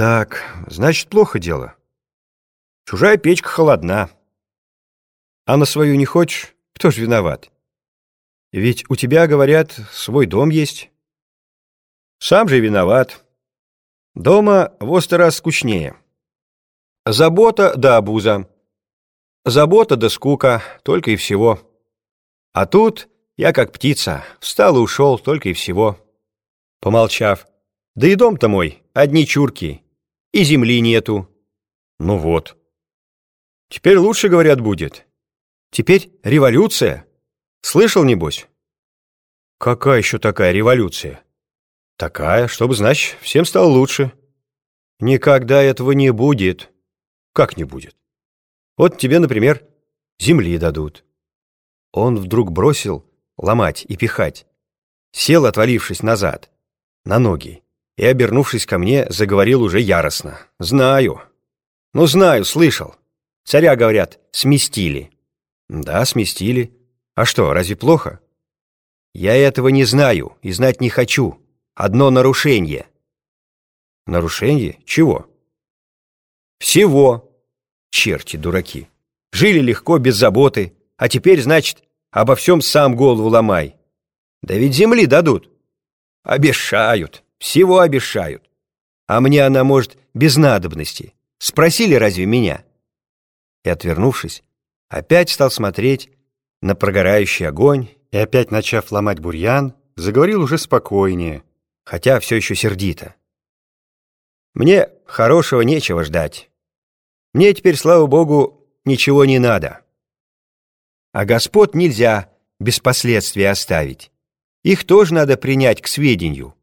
Так, значит, плохо дело. Чужая печка холодна. А на свою не хочешь? Кто ж виноват? Ведь у тебя, говорят, свой дом есть. Сам же виноват. Дома в раз скучнее. Забота да обуза. Забота да скука, только и всего. А тут я как птица, встал и ушел, только и всего. Помолчав, да и дом-то мой, одни чурки, и земли нету. Ну вот. Теперь лучше, говорят, будет. Теперь революция. Слышал, небось? Какая еще такая революция? Такая, чтобы, значит, всем стало лучше. Никогда этого не будет. Как не будет? Вот тебе, например, земли дадут. Он вдруг бросил ломать и пихать. Сел, отвалившись назад, на ноги, и, обернувшись ко мне, заговорил уже яростно. «Знаю. Ну, знаю, слышал. Царя, говорят, сместили». «Да, сместили. А что, разве плохо?» «Я этого не знаю и знать не хочу. Одно нарушение». «Нарушение? Чего?» «Всего. Черти дураки. Жили легко, без заботы, а теперь, значит, обо всем сам голову ломай. Да ведь земли дадут. Обещают, всего обещают. А мне она, может, без надобности. Спросили разве меня?» И, отвернувшись, опять стал смотреть на прогорающий огонь и, опять начав ломать бурьян, заговорил уже спокойнее, хотя все еще сердито. «Мне хорошего нечего ждать. Мне теперь, слава богу, ничего не надо. А господ нельзя без последствий оставить. Их тоже надо принять к сведению.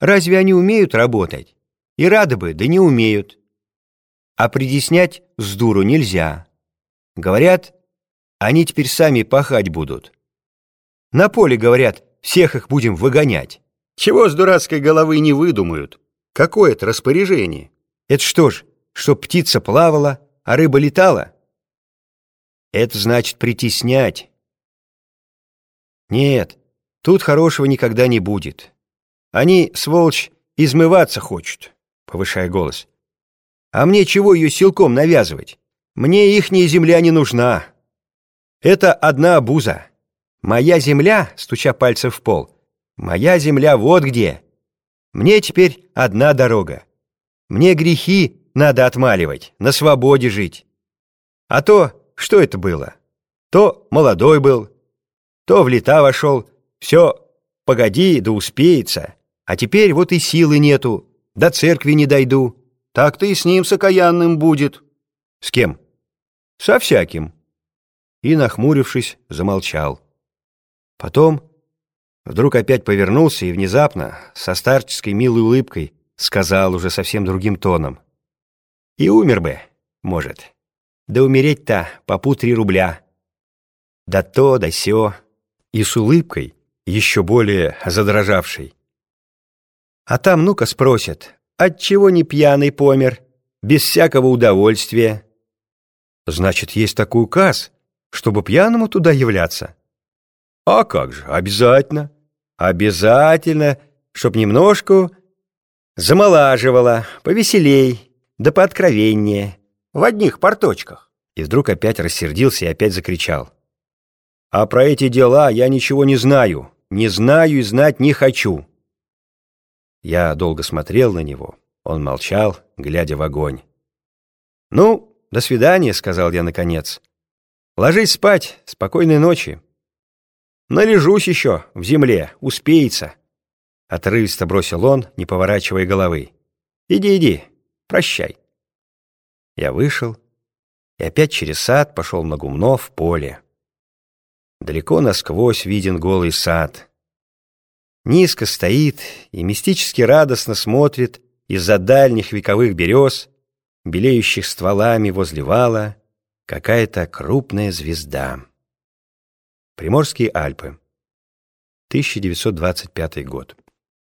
Разве они умеют работать? И рады бы, да не умеют. А придеснять с дуру нельзя. Говорят, они теперь сами пахать будут. На поле, говорят, всех их будем выгонять. Чего с дурацкой головы не выдумают? Какое это распоряжение? Это что ж, чтоб птица плавала, а рыба летала? Это значит притеснять. Нет, тут хорошего никогда не будет. Они, сволочь, измываться хочут, повышая голос. А мне чего ее силком навязывать? Мне ихняя земля не нужна. Это одна обуза. Моя земля, стуча пальцем в пол, моя земля вот где. Мне теперь одна дорога. Мне грехи надо отмаливать, на свободе жить. А то, что это было? То молодой был, то в лета вошел, все, погоди, да успеется. А теперь вот и силы нету, до церкви не дойду. Так-то и с ним с окаянным будет. С кем? Со всяким. И, нахмурившись, замолчал. Потом вдруг опять повернулся и внезапно, со старческой милой улыбкой, сказал уже совсем другим тоном. И умер бы, может. Да умереть-то по три рубля. Да то, да сё. И с улыбкой, еще более задрожавшей. А там ну-ка спросят, отчего не пьяный помер, без всякого удовольствия? Значит, есть такой указ, чтобы пьяному туда являться? А как же, обязательно. Обязательно, чтоб немножко замолаживало, повеселей, да пооткровеннее, в одних порточках. И вдруг опять рассердился и опять закричал. А про эти дела я ничего не знаю, не знаю и знать не хочу. Я долго смотрел на него, он молчал, глядя в огонь. «Ну, до свидания», — сказал я наконец. «Ложись спать, спокойной ночи». «Належусь еще, в земле, успеется», — отрывисто бросил он, не поворачивая головы. «Иди, иди, Прощай. Я вышел и опять через сад пошел на гумно в поле. Далеко насквозь виден голый сад. Низко стоит и мистически радостно смотрит из-за дальних вековых берез, белеющих стволами возле вала, какая-то крупная звезда. Приморские Альпы. 1925 год.